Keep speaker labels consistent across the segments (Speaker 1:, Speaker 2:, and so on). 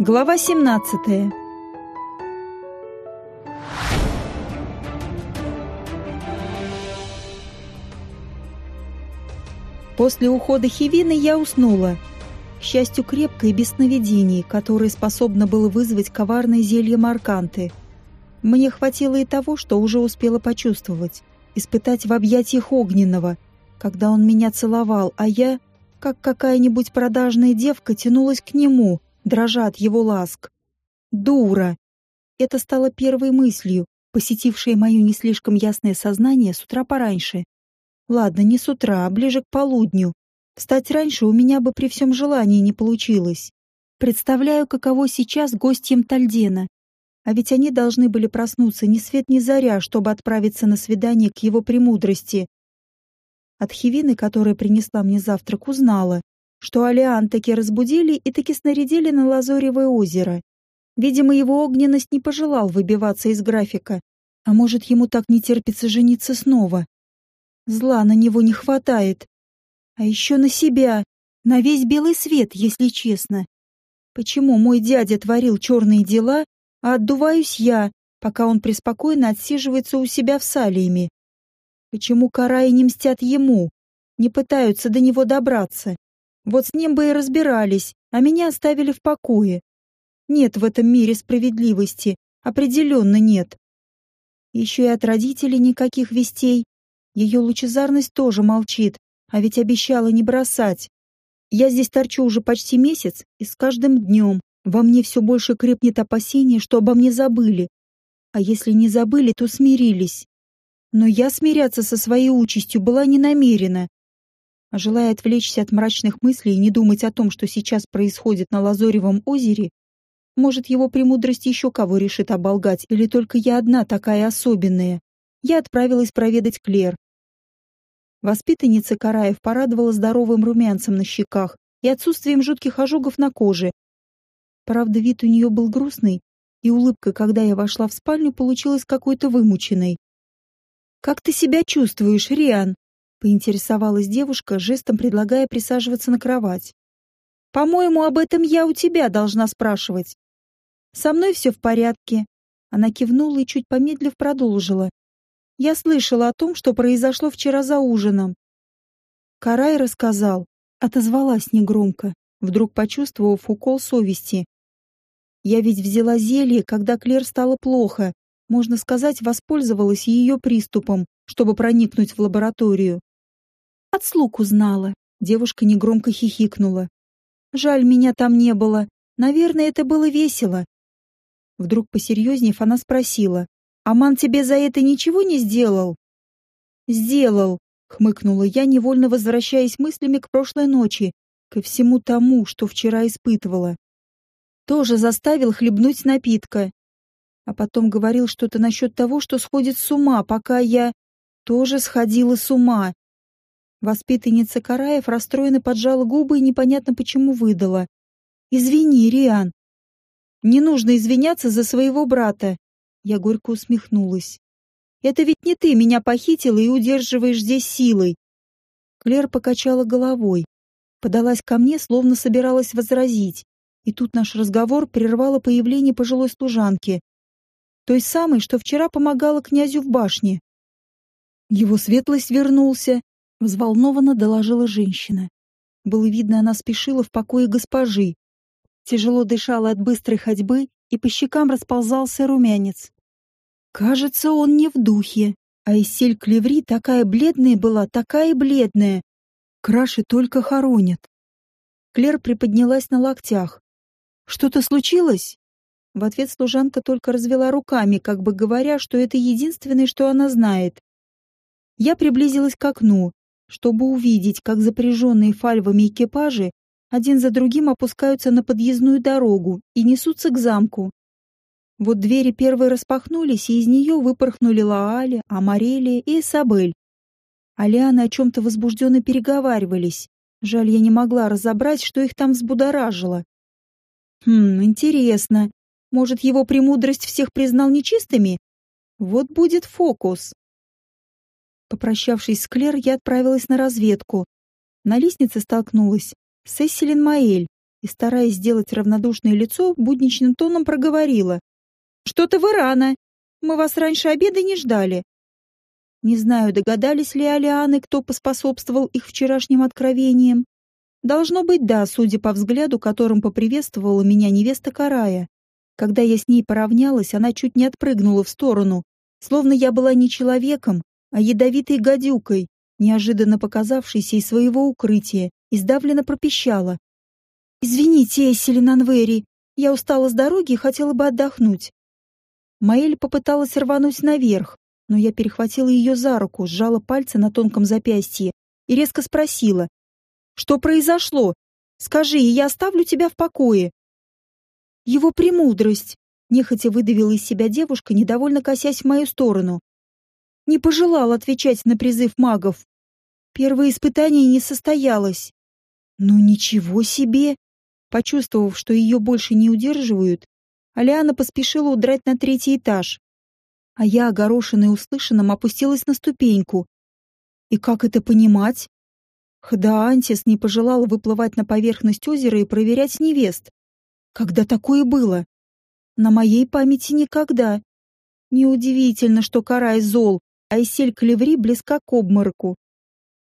Speaker 1: Глава 17. После ухода Хивины я уснула. К счастью, крепко и без сновидений, которое способно было вызвать коварное зелье Марканты. Мне хватило и того, что уже успела почувствовать. Испытать в объятиях огненного, когда он меня целовал, а я, как какая-нибудь продажная девка, тянулась к нему — дрожа от его ласк. Дура! Это стало первой мыслью, посетившей мое не слишком ясное сознание с утра пораньше. Ладно, не с утра, а ближе к полудню. Встать раньше у меня бы при всем желании не получилось. Представляю, каково сейчас гостьям Тальдена. А ведь они должны были проснуться ни свет ни заря, чтобы отправиться на свидание к его премудрости. От Хивины, которая принесла мне завтрак, узнала, что Алиан таки разбудили и таки снарядили на Лазоревое озеро. Видимо, его огненность не пожелал выбиваться из графика. А может, ему так не терпится жениться снова. Зла на него не хватает. А еще на себя, на весь белый свет, если честно. Почему мой дядя творил черные дела, а отдуваюсь я, пока он преспокойно отсиживается у себя в Салиеме? Почему караи не мстят ему, не пытаются до него добраться? Вот с ним бы и разбирались, а меня оставили в покое. Нет в этом мире справедливости, определенно нет. Еще и от родителей никаких вестей. Ее лучезарность тоже молчит, а ведь обещала не бросать. Я здесь торчу уже почти месяц, и с каждым днем во мне все больше крепнет опасение, что обо мне забыли. А если не забыли, то смирились. Но я смиряться со своей участью была не намерена. Желая отвлечься от мрачных мыслей и не думать о том, что сейчас происходит на Лазоревом озере, может, его премудрость еще кого решит оболгать, или только я одна такая особенная, я отправилась проведать Клер. Воспитанница Караев порадовала здоровым румянцем на щеках и отсутствием жутких ожогов на коже. Правда, вид у нее был грустный, и улыбка, когда я вошла в спальню, получилась какой-то вымученной. «Как ты себя чувствуешь, Риан?» Поинтересовалась девушка, жестом предлагая присаживаться на кровать. «По-моему, об этом я у тебя должна спрашивать. Со мной все в порядке». Она кивнула и, чуть помедлив, продолжила. «Я слышала о том, что произошло вчера за ужином». Карай рассказал, отозвалась негромко, вдруг почувствовав укол совести. «Я ведь взяла зелье, когда Клер стало плохо, можно сказать, воспользовалась ее приступом, чтобы проникнуть в лабораторию. От слуг узнала. Девушка негромко хихикнула. Жаль, меня там не было. Наверное, это было весело. Вдруг посерьезнев, она спросила. «Аман тебе за это ничего не сделал?» «Сделал», — хмыкнула я, невольно возвращаясь мыслями к прошлой ночи, ко всему тому, что вчера испытывала. Тоже заставил хлебнуть напитка. А потом говорил что-то насчет того, что сходит с ума, пока я тоже сходила с ума. Воспитанница Караев расстроенно поджала губы и непонятно почему выдала. «Извини, Риан». «Не нужно извиняться за своего брата». Я горько усмехнулась. «Это ведь не ты меня похитила и удерживаешь здесь силой». Клер покачала головой. Подалась ко мне, словно собиралась возразить. И тут наш разговор прервало появление пожилой служанки. Той самой, что вчера помогала князю в башне. Его светлость вернулся, Взволнованно доложила женщина. Было видно, она спешила в покое госпожи. Тяжело дышала от быстрой ходьбы, и по щекам расползался румянец. Кажется, он не в духе. А Иссель Клеври такая бледная была, такая бледная. Краши только хоронят. Клер приподнялась на локтях. «Что-то случилось?» В ответ служанка только развела руками, как бы говоря, что это единственное, что она знает. Я приблизилась к окну чтобы увидеть, как запряженные фальвами экипажи один за другим опускаются на подъездную дорогу и несутся к замку. Вот двери первые распахнулись, и из нее выпорхнули Лаали, Амарелия и Эсабель. Алианы о чем-то возбужденно переговаривались. Жаль, я не могла разобрать, что их там взбудоражило. Хм, интересно. Может, его премудрость всех признал нечистыми? Вот будет фокус. Попрощавшись с Клер, я отправилась на разведку. На лестнице столкнулась с Эсселин Маэль, и, стараясь сделать равнодушное лицо, будничным тоном проговорила. «Что-то вы рано. Мы вас раньше обеда не ждали». Не знаю, догадались ли Алианы, кто поспособствовал их вчерашним откровениям. Должно быть, да, судя по взгляду, которым поприветствовала меня невеста Карая. Когда я с ней поравнялась, она чуть не отпрыгнула в сторону, словно я была не человеком, а ядовитой гадюкой, неожиданно показавшейся из своего укрытия, и сдавленно пропищала. «Извините, Эсселин Анвери, я устала с дороги и хотела бы отдохнуть». Маэль попыталась рвануть наверх, но я перехватила ее за руку, сжала пальцы на тонком запястье и резко спросила. «Что произошло? Скажи, и я оставлю тебя в покое». «Его премудрость», — нехотя выдавила из себя девушка, недовольно косясь в мою сторону. Не пожелал отвечать на призыв магов. Первое испытание не состоялось. «Ну ничего себе!» Почувствовав, что ее больше не удерживают, Алиана поспешила удрать на третий этаж. А я, огорошенная услышанным, опустилась на ступеньку. И как это понимать? Хдаантис не пожелала выплывать на поверхность озера и проверять невест. Когда такое было? На моей памяти никогда. Неудивительно, что Карай зол, а Исель Клеври близка к обмороку.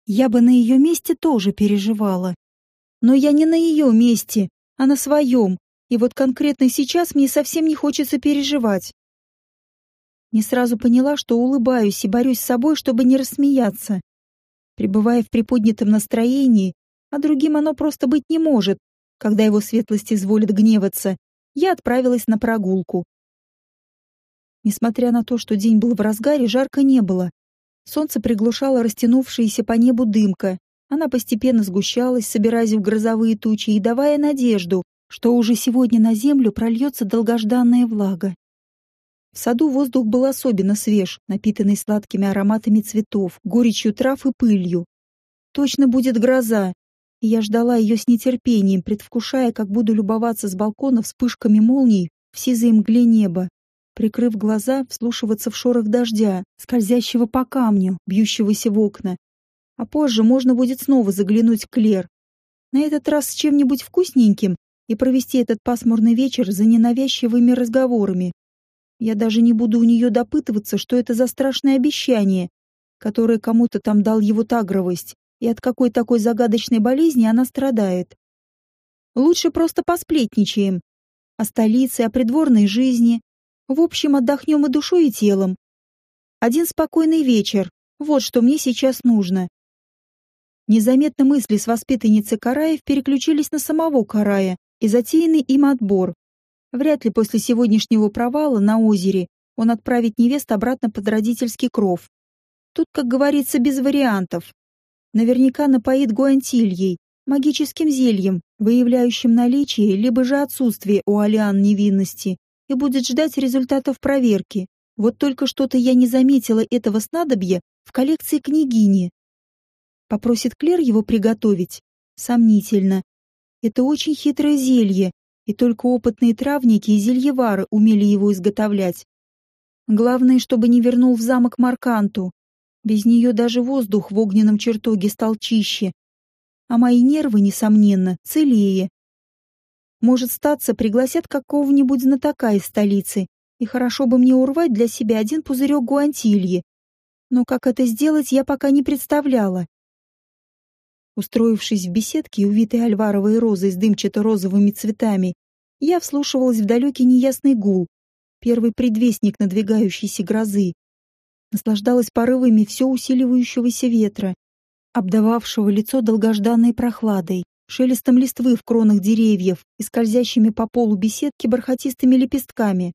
Speaker 1: Я бы на ее месте тоже переживала. Но я не на ее месте, а на своем, и вот конкретно сейчас мне совсем не хочется переживать. Не сразу поняла, что улыбаюсь и борюсь с собой, чтобы не рассмеяться. Пребывая в приподнятом настроении, а другим оно просто быть не может, когда его светлость изволит гневаться, я отправилась на прогулку. Несмотря на то, что день был в разгаре, жарко не было. Солнце приглушало растянувшаяся по небу дымка, она постепенно сгущалась, собираясь в грозовые тучи и давая надежду, что уже сегодня на землю прольется долгожданная влага. В саду воздух был особенно свеж, напитанный сладкими ароматами цветов, горечью трав и пылью. Точно будет гроза, и я ждала ее с нетерпением, предвкушая, как буду любоваться с балкона вспышками молний в сизой мгле неба. Прикрыв глаза, вслушиваться в шорох дождя, скользящего по камню, бьющегося в окна, а позже можно будет снова заглянуть к Клер. На этот раз с чем-нибудь вкусненьким и провести этот пасмурный вечер за ненавязчивыми разговорами. Я даже не буду у нее допытываться, что это за страшное обещание, которое кому-то там дал его тагровость, и от какой такой загадочной болезни она страдает. Лучше просто посплетничаем. О столице, о придворной жизни. В общем, отдохнем и душой, и телом. Один спокойный вечер. Вот что мне сейчас нужно. Незаметно мысли с воспитанницы Караев переключились на самого Карая и затеянный им отбор. Вряд ли после сегодняшнего провала на озере он отправит невест обратно под родительский кров. Тут, как говорится, без вариантов. Наверняка напоит гуантильей, магическим зельем, выявляющим наличие либо же отсутствие у Алиан невинности, и будет ждать результатов проверки. Вот только что-то я не заметила этого снадобья в коллекции княгини. Попросит Клер его приготовить? Сомнительно. Это очень хитрое зелье, и только опытные травники и зельевары умели его изготовлять. Главное, чтобы не вернул в замок Марканту. Без нее даже воздух в огненном чертоге стал чище. А мои нервы, несомненно, целее. Может, статься пригласят какого-нибудь знатока из столицы, и хорошо бы мне урвать для себя один пузырек гуантильи. Но как это сделать, я пока не представляла. Устроившись в беседке, увитой альваровой розой с дымчато-розовыми цветами, я вслушивалась в далекий неясный гул, первый предвестник надвигающейся грозы. Наслаждалась порывами все усиливающегося ветра, обдававшего лицо долгожданной прохладой, шелестом листвы в кронах деревьев и скользящими по полу беседки бархатистыми лепестками.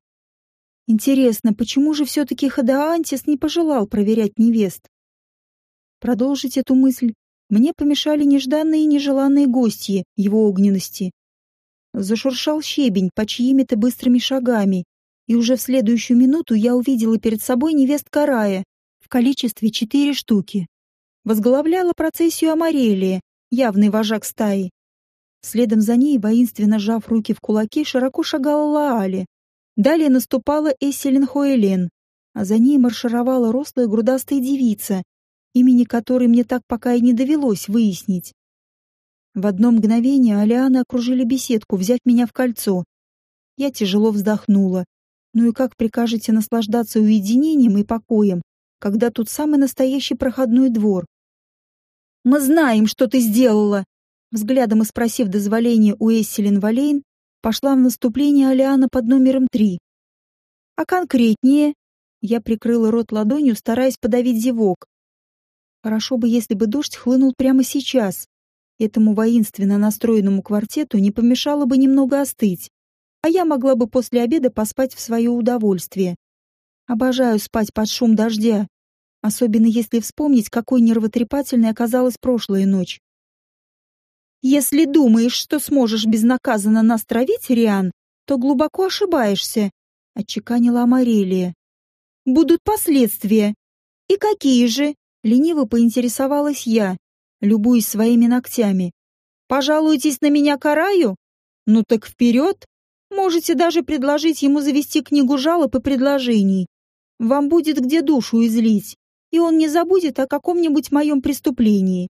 Speaker 1: Интересно, почему же все-таки Хадаантис не пожелал проверять невест? Продолжить эту мысль мне помешали нежданные и нежеланные гости его огненности. Зашуршал щебень по чьими-то быстрыми шагами, и уже в следующую минуту я увидела перед собой невест Карая в количестве четыре штуки. Возглавляла процессию Амарелия, явный вожак стаи. Следом за ней, воинственно сжав руки в кулаки, широко шагала Лаали. Далее наступала Эсселин Хоэлен, а за ней маршировала рослая грудастая девица, имени которой мне так пока и не довелось выяснить. В одно мгновение Алианы окружили беседку, взяв меня в кольцо. Я тяжело вздохнула. Ну и как прикажете наслаждаться уединением и покоем, когда тут самый настоящий проходной двор? «Мы знаем, что ты сделала!» Взглядом и спросив дозволения у Эсселин Валейн, пошла в наступление Алиана под номером три. «А конкретнее?» Я прикрыла рот ладонью, стараясь подавить зевок. Хорошо бы, если бы дождь хлынул прямо сейчас. Этому воинственно настроенному квартету не помешало бы немного остыть, а я могла бы после обеда поспать в свое удовольствие. Обожаю спать под шум дождя, особенно если вспомнить, какой нервотрепательной оказалась прошлая ночь. Если думаешь, что сможешь безнаказанно нас травить, Риан, то глубоко ошибаешься, — отчеканила Амарелия. Будут последствия. И какие же? Лениво поинтересовалась я, любуясь своими ногтями. Пожалуйтесь на меня караю? Ну так вперед! Можете даже предложить ему завести книгу жалоб и предложений. Вам будет где душу излить, и он не забудет о каком-нибудь моем преступлении.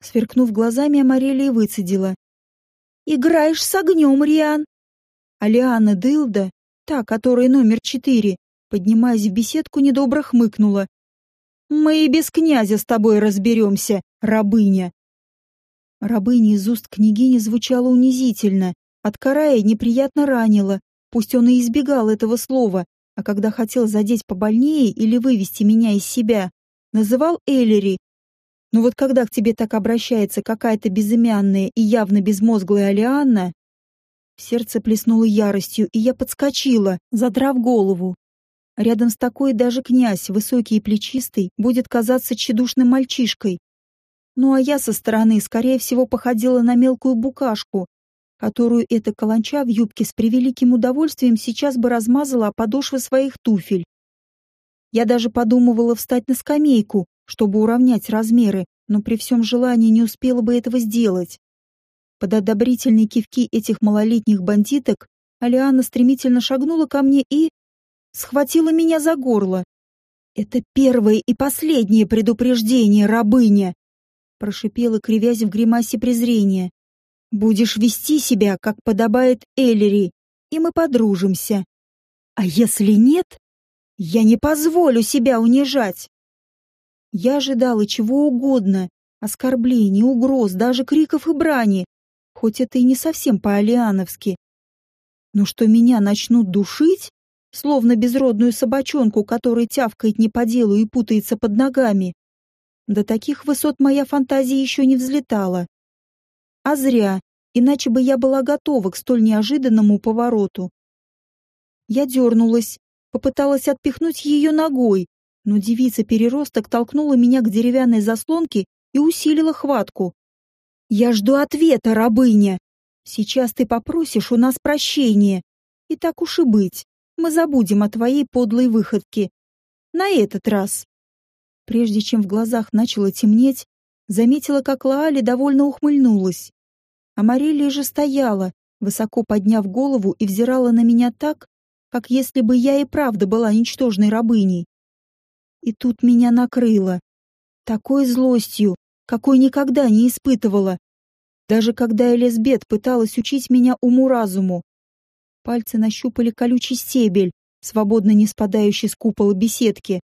Speaker 1: Сверкнув глазами, Амарелия выцедила. «Играешь с огнем, Риан!» Алиана Дылда, та, которая номер четыре, поднимаясь в беседку, недобро хмыкнула. «Мы и без князя с тобой разберемся, рабыня!» Рабыня из уст княгини звучала унизительно, от Карая неприятно ранила, пусть он и избегал этого слова, а когда хотел задеть побольнее или вывести меня из себя, называл Эллери. Но вот когда к тебе так обращается какая-то безымянная и явно безмозглая Алианна, сердце плеснуло яростью, и я подскочила, задрав голову. Рядом с такой даже князь, высокий и плечистый, будет казаться тщедушным мальчишкой. Ну а я со стороны, скорее всего, походила на мелкую букашку, которую эта каланча в юбке с превеликим удовольствием сейчас бы размазала о подошвы своих туфель. Я даже подумывала встать на скамейку, чтобы уравнять размеры, но при всем желании не успела бы этого сделать. Под одобрительные кивки этих малолетних бандиток Алиана стремительно шагнула ко мне и схватила меня за горло. «Это первое и последнее предупреждение, рабыня!» прошипела, кривясь в гримасе презрения. «Будешь вести себя, как подобает Эллири, и мы подружимся. А если нет, я не позволю себя унижать!» Я ожидала чего угодно, оскорблений, угроз, даже криков и брани, хоть это и не совсем по-алиановски. Но что меня начнут душить, словно безродную собачонку, которая тявкает не по делу и путается под ногами. До таких высот моя фантазия еще не взлетала. А зря, иначе бы я была готова к столь неожиданному повороту. Я дернулась, попыталась отпихнуть ее ногой, но девица-переросток толкнула меня к деревянной заслонке и усилила хватку. «Я жду ответа, рабыня! Сейчас ты попросишь у нас прощения, и так уж и быть мы забудем о твоей подлой выходке. На этот раз. Прежде чем в глазах начало темнеть, заметила, как Лаали довольно ухмыльнулась. А Марилия же стояла, высоко подняв голову и взирала на меня так, как если бы я и правда была ничтожной рабыней. И тут меня накрыло. Такой злостью, какой никогда не испытывала. Даже когда Элизбет пыталась учить меня уму-разуму, Пальцы нащупали колючий стебель, свободно не спадающий с купола беседки.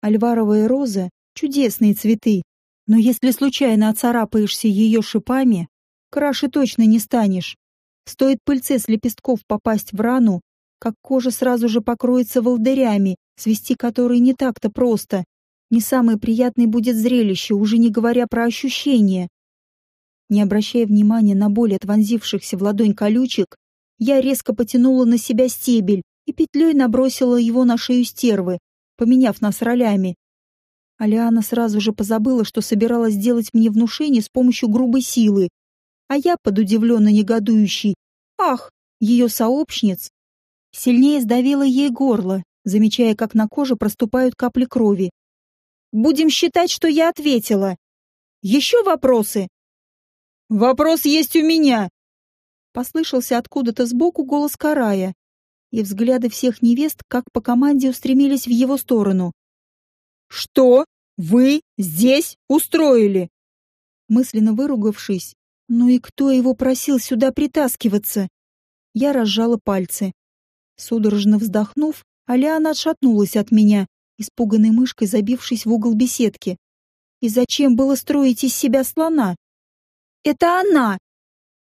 Speaker 1: Альваровая роза — чудесные цветы, но если случайно оцарапаешься ее шипами, краше точно не станешь. Стоит пыльце с лепестков попасть в рану, как кожа сразу же покроется волдырями, свести которые не так-то просто. Не самое приятное будет зрелище, уже не говоря про ощущения. Не обращая внимания на боль от вонзившихся в ладонь колючек, я резко потянула на себя стебель и петлей набросила его на шею стервы, поменяв нас ролями. Алиана сразу же позабыла, что собиралась сделать мне внушение с помощью грубой силы, а я, под удивленно негодующий, ах, ее сообщниц, сильнее сдавила ей горло, замечая, как на коже проступают капли крови. «Будем считать, что я ответила. Еще вопросы?» «Вопрос есть у меня!» Послышался откуда-то сбоку голос Карая, и взгляды всех невест, как по команде, устремились в его сторону. «Что вы здесь устроили?» мысленно выругавшись. Ну и кто его просил сюда притаскиваться? Я разжала пальцы. Судорожно вздохнув, Алиана отшатнулась от меня, испуганной мышкой забившись в угол беседки. И зачем было строить из себя слона? «Это она!»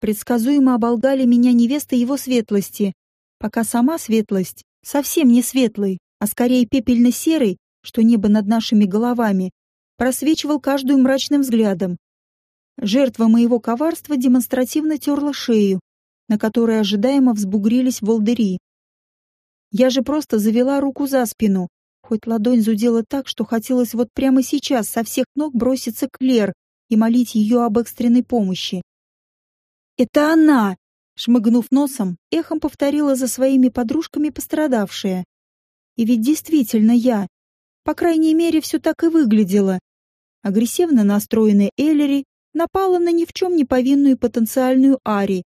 Speaker 1: Предсказуемо оболгали меня невеста его светлости, пока сама светлость, совсем не светлый, а скорее пепельно-серый, что небо над нашими головами, просвечивал каждую мрачным взглядом. Жертва моего коварства демонстративно терла шею, на которой ожидаемо взбугрились волдыри. Я же просто завела руку за спину, хоть ладонь зудела так, что хотелось вот прямо сейчас со всех ног броситься к Лер и молить ее об экстренной помощи. «Это она!» — шмыгнув носом, эхом повторила за своими подружками пострадавшая. И ведь действительно я. По крайней мере, все так и выглядело. Агрессивно настроенная Эллери напала на ни в чем не повинную потенциальную Ари.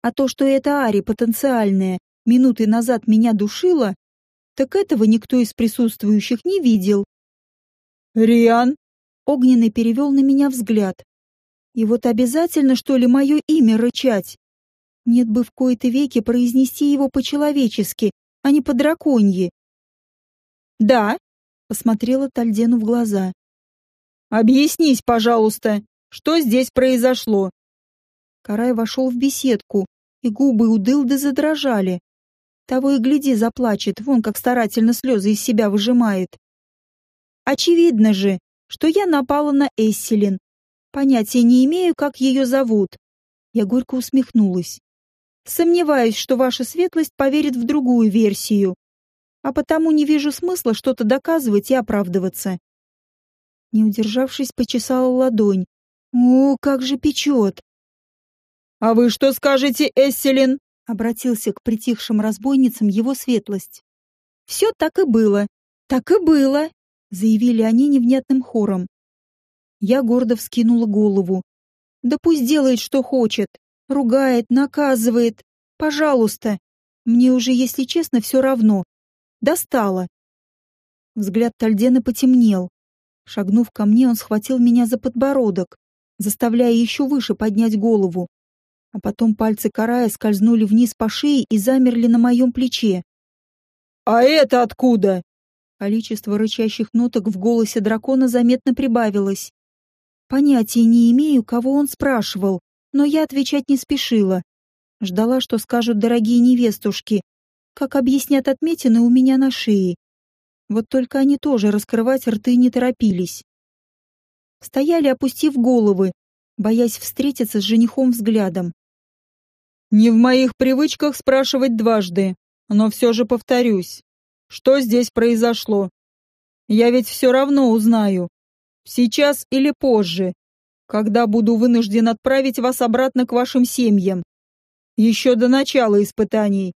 Speaker 1: А то, что эта Ари потенциальная минуты назад меня душила, так этого никто из присутствующих не видел.
Speaker 2: «Риан?»
Speaker 1: Огненный перевел на меня взгляд. И вот обязательно, что ли, мое имя рычать? Нет бы в кои-то веки произнести его по-человечески, а не по-драконье. «Да», — посмотрела Тальдену в глаза.
Speaker 2: «Объяснись, пожалуйста, что здесь произошло?»
Speaker 1: Карай вошел в беседку, и губы у Дылды задрожали. Того и гляди, заплачет, вон как старательно слезы из себя выжимает. Очевидно же, что я напала на Эсселин, Понятия не имею, как ее зовут. Я горько усмехнулась. Сомневаюсь, что ваша светлость поверит в другую версию. А потому не вижу смысла что-то доказывать и оправдываться. Не удержавшись, почесала ладонь. О, как же печет!
Speaker 2: «А вы что скажете, Эсселин?»
Speaker 1: — обратился к притихшим разбойницам его светлость. «Все так и было. Так и было!» — заявили они невнятным хором. Я гордо вскинула голову. Да пусть делает, что хочет. Ругает, наказывает. Пожалуйста. Мне уже, если честно, все равно. Достало. Взгляд Тальдена потемнел. Шагнув ко мне, он схватил меня за подбородок, заставляя еще выше поднять голову. А потом пальцы Карая скользнули вниз по шее и замерли на моем плече.
Speaker 2: «А это откуда?»
Speaker 1: Количество рычащих ноток в голосе дракона заметно прибавилось. Понятия не имею, кого он спрашивал, но я отвечать не спешила. Ждала, что скажут дорогие невестушки, как объяснят отметины у меня на шее. Вот только они тоже раскрывать рты не торопились. Стояли, опустив головы, боясь встретиться с женихом взглядом.
Speaker 2: «Не в моих привычках спрашивать дважды, но все же повторюсь. Что здесь произошло? Я ведь все равно узнаю, Сейчас или позже, когда буду вынужден отправить вас обратно к вашим семьям. Еще до начала испытаний.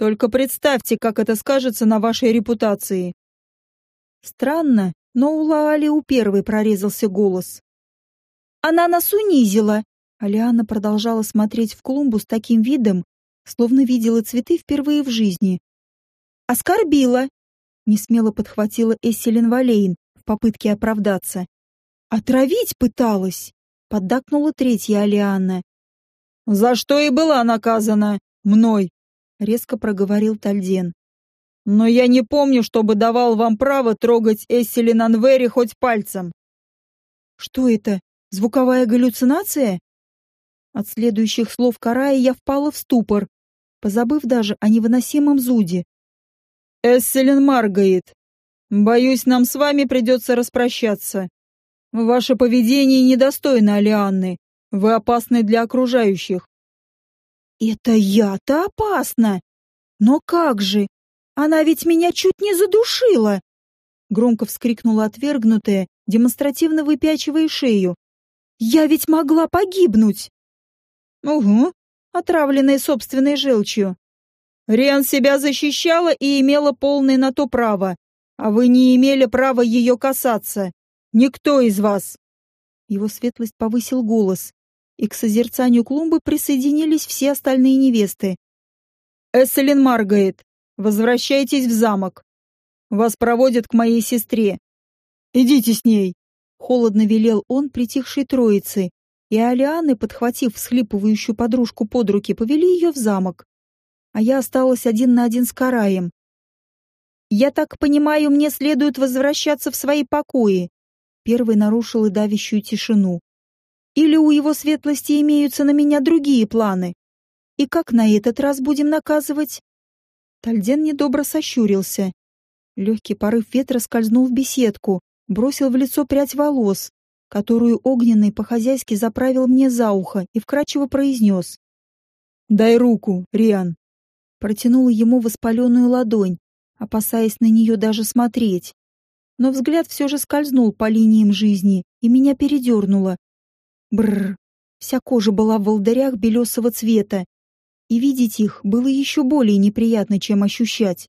Speaker 2: Только представьте, как это скажется на вашей репутации.
Speaker 1: Странно, но у Лаали у первой прорезался голос. Она нас унизила. Алиана продолжала смотреть в клумбу с таким видом, словно видела цветы впервые в жизни. Оскорбила. Несмело подхватила Эсселин Валейн, в попытке оправдаться. «Отравить пыталась!» — поддакнула третья Алианна.
Speaker 2: «За что и была наказана? Мной!»
Speaker 1: — резко проговорил Тальден.
Speaker 2: «Но я не помню, чтобы давал вам право трогать Эсселин Анвери хоть пальцем».
Speaker 1: «Что это? Звуковая галлюцинация?» От следующих слов Карая я впала в ступор, позабыв даже о невыносимом зуде.
Speaker 2: «Эсселин Маргаит, Боюсь, нам с вами придется распрощаться. Ваше поведение недостойно Алианны. Вы опасны для окружающих.
Speaker 1: Это я-то опасна. Но как же? Она ведь меня чуть не задушила. Громко вскрикнула отвергнутая, демонстративно выпячивая шею. Я ведь могла погибнуть. Угу, отравленная собственной желчью.
Speaker 2: Риан себя защищала и имела полное на то право. А вы не имели права ее касаться. Никто из вас.
Speaker 1: Его светлость повысил голос, и к созерцанию клумбы присоединились все остальные невесты.
Speaker 2: Эсселин Маргает, возвращайтесь в замок. Вас проводят к моей сестре. Идите с ней.
Speaker 1: Холодно велел он притихшей троице, и Алианы, подхватив всхлипывающую подружку под руки, повели ее в замок. А я осталась один на один с Караем. «Я так понимаю, мне следует возвращаться в свои покои», первый нарушил и давящую тишину. «Или у его светлости имеются на меня другие планы? И как на этот раз будем наказывать?» Тальден недобро сощурился. Легкий порыв ветра скользнул в беседку, бросил в лицо прядь волос, которую огненный по-хозяйски заправил мне за ухо и вкрадчиво произнес. «Дай руку, Риан!» Протянула ему воспаленную ладонь, опасаясь на нее даже смотреть. Но взгляд все же скользнул по линиям жизни, и меня передернуло. Бррр, вся кожа была в волдырях белесого цвета, и видеть их было еще более неприятно, чем ощущать.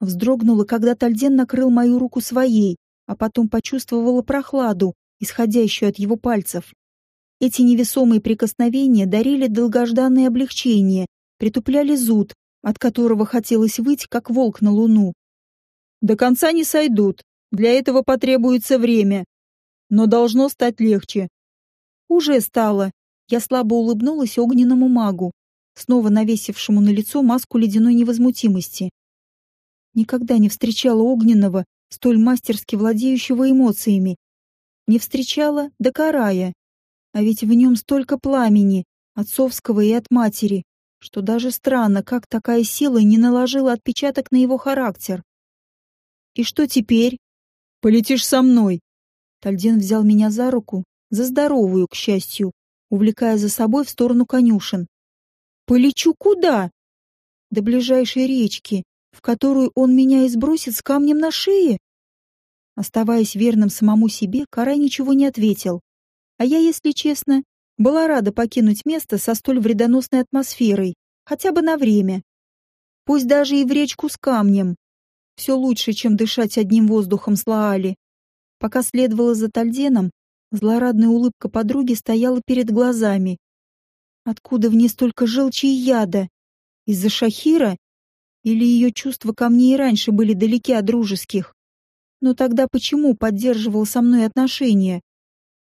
Speaker 1: Вздрогнула, когда Тальден накрыл мою руку своей, а потом почувствовала прохладу, исходящую от его пальцев. Эти невесомые прикосновения дарили долгожданное облегчение, притупляли зуд, от которого хотелось выйти, как волк на луну. До конца не сойдут, для этого потребуется время. Но должно стать легче. Уже стало. Я слабо улыбнулась огненному магу, снова навесившему на лицо маску ледяной невозмутимости. Никогда не встречала огненного, столь мастерски владеющего эмоциями, не встречала до карая. А ведь в нем столько пламени, отцовского и от матери, что даже странно, как такая сила не наложила отпечаток на его характер. И что теперь? Полетишь со мной. Тальден взял меня за руку, за здоровую, к счастью, увлекая за собой в сторону конюшен. Полечу куда? До ближайшей речки, в которую он меня и сбросит с камнем на шее? Оставаясь верным самому себе, Карай ничего не ответил. А я, если честно, была рада покинуть место со столь вредоносной атмосферой, хотя бы на время. Пусть даже и в речку с камнем. Все лучше, чем дышать одним воздухом с Лаали. Пока следовала за Тальденом, злорадная улыбка подруги стояла перед глазами. Откуда в ней столько желчи и яда? Из-за Шахира? Или ее чувства ко мне и раньше были далеки от дружеских? Но тогда почему поддерживал со мной отношения?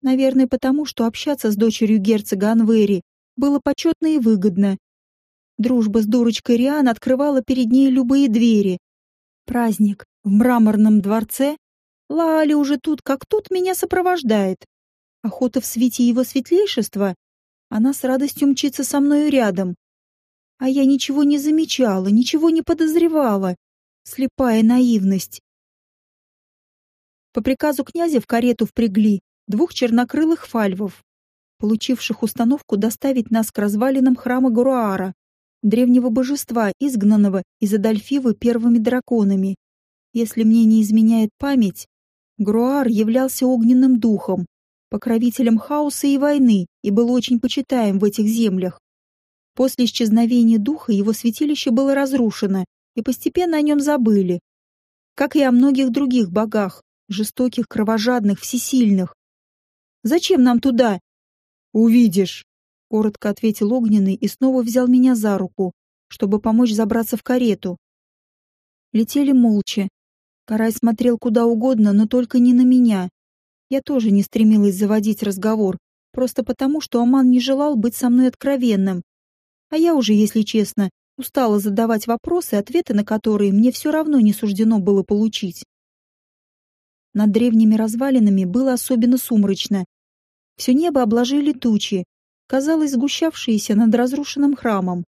Speaker 1: Наверное, потому что общаться с дочерью герцога Анвери было почетно и выгодно. Дружба с дурочкой Риан открывала перед ней любые двери. Праздник в мраморном дворце. Лаали уже тут, как тут, меня сопровождает. Охота в свете его светлейшества. Она с радостью мчится со мною рядом. А я ничего не замечала, ничего не подозревала. Слепая наивность. По приказу князя в карету впрягли двух чернокрылых фальвов, получивших установку доставить нас к развалинам храма Гуруара, древнего божества, изгнанного из Адальфивы первыми драконами. Если мне не изменяет память, Груар являлся огненным духом, покровителем хаоса и войны и был очень почитаем в этих землях. После исчезновения духа его святилище было разрушено, и постепенно о нем забыли. Как и о многих других богах, жестоких, кровожадных, всесильных. Зачем нам туда? Увидишь, коротко ответил огненный и снова взял меня за руку, чтобы помочь забраться в карету. Летели молча. Карай смотрел куда угодно, но только не на меня. Я тоже не стремилась заводить разговор, просто потому, что Аман не желал быть со мной откровенным. А я уже, если честно, устала задавать вопросы, ответы на которые мне все равно не суждено было получить. Над древними развалинами было особенно сумрачно. Все небо обложили тучи, казалось, сгущавшиеся над разрушенным храмом.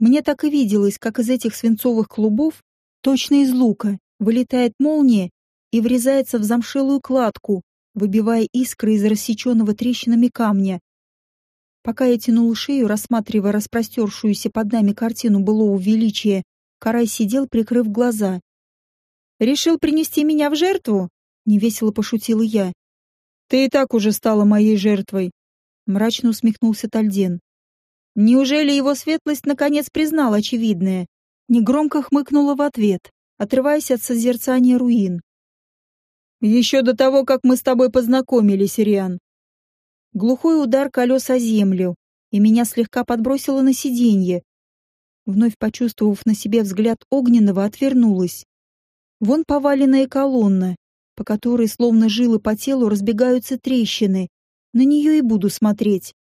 Speaker 1: Мне так и виделось, как из этих свинцовых клубов, точно из лука, вылетает молния и врезается в замшелую кладку, выбивая искры из рассеченного трещинами камня. Пока я тянул шею, рассматривая распростершуюся под нами картину былого величия, Карай сидел, прикрыв глаза. «Решил принести меня в жертву?» Невесело пошутила я. «Ты и так уже стала моей жертвой», — мрачно усмехнулся Тальден. Неужели его светлость наконец признал очевидное? Негромко хмыкнула в ответ, отрываясь от созерцания руин. «Еще до того, как мы с тобой познакомились, Риан». Глухой удар колес о землю, и меня слегка подбросило на сиденье. Вновь почувствовав на себе взгляд огненного, отвернулась. Вон поваленная колонна, по которой словно жилы по телу разбегаются трещины. На нее и буду смотреть.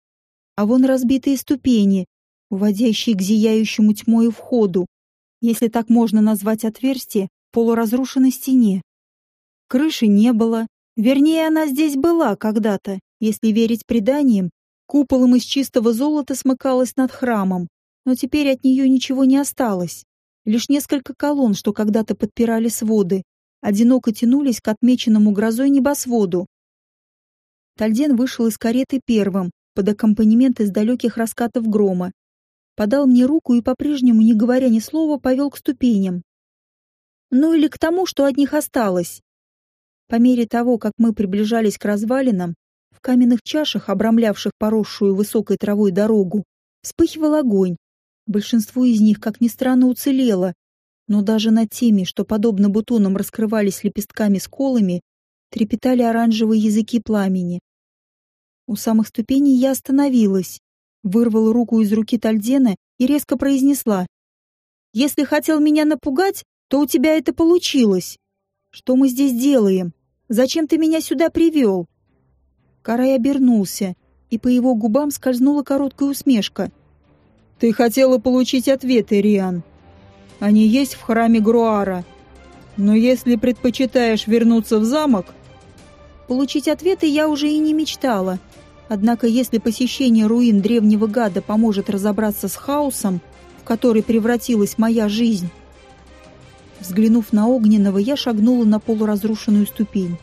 Speaker 1: А вон разбитые ступени, уводящие к зияющему тьмою входу, если так можно назвать отверстие, полуразрушенной стене. Крыши не было, вернее, она здесь была когда-то, если верить преданиям, куполом из чистого золота смыкалась над храмом, но теперь от нее ничего не осталось. Лишь несколько колонн, что когда-то подпирали своды, одиноко тянулись к отмеченному грозой небосводу. Тальден вышел из кареты первым, под аккомпанемент из далеких раскатов грома. Подал мне руку и, по-прежнему, не говоря ни слова, повел к ступеням. Ну или к тому, что от них осталось. По мере того, как мы приближались к развалинам, в каменных чашах, обрамлявших поросшую высокой травой дорогу, вспыхивал огонь. Большинство из них, как ни странно, уцелело, но даже над теми, что подобно бутонам раскрывались лепестками сколами, трепетали оранжевые языки пламени. У самых ступеней я остановилась, вырвала руку из руки Тальдена и резко произнесла. «Если хотел меня напугать, то у тебя это получилось. Что мы здесь делаем? Зачем ты меня сюда привел?» Карай обернулся, и по его губам скользнула короткая усмешка.
Speaker 2: «Ты хотела получить ответы, Риан. Они есть в храме Груара. Но если предпочитаешь вернуться в замок...»
Speaker 1: Получить ответы я уже и не мечтала. Однако если посещение руин древнего гада поможет разобраться с хаосом, в который превратилась моя жизнь... Взглянув на Огненного, я шагнула на полуразрушенную ступень.